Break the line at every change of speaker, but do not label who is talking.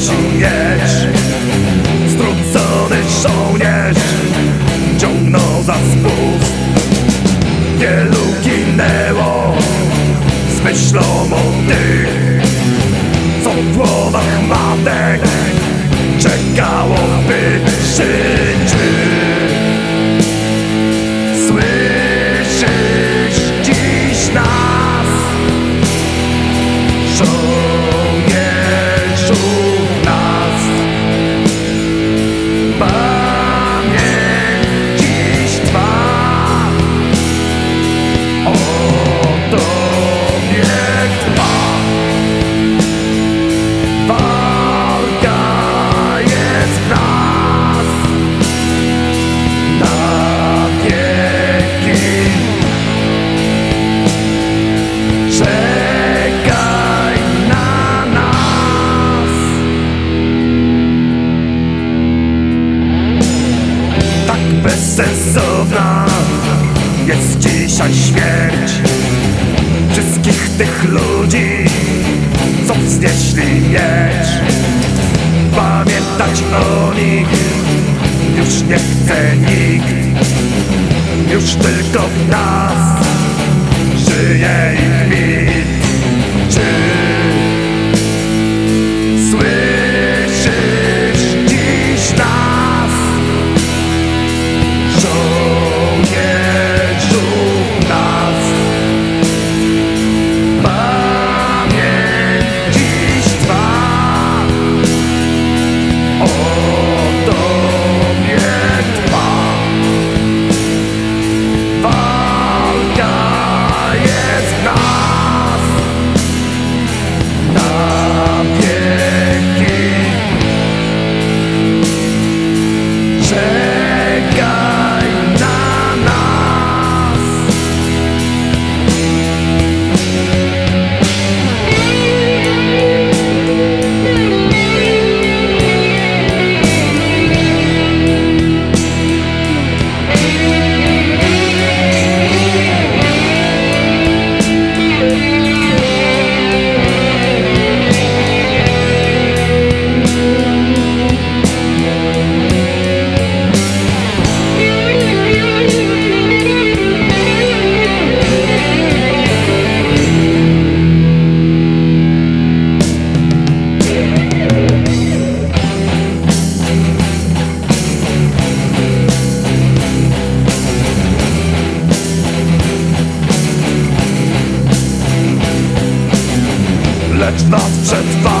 żołnierz Strucony żołnierz Ciągnął za spust Wielu ginęło Z myślą o tych Co w głowach matek Czekało by życiu śmierć Wszystkich tych ludzi, co wznieśli miecz. Pamiętać o nich już nie chce nikt Już tylko w nas żyje ich Let's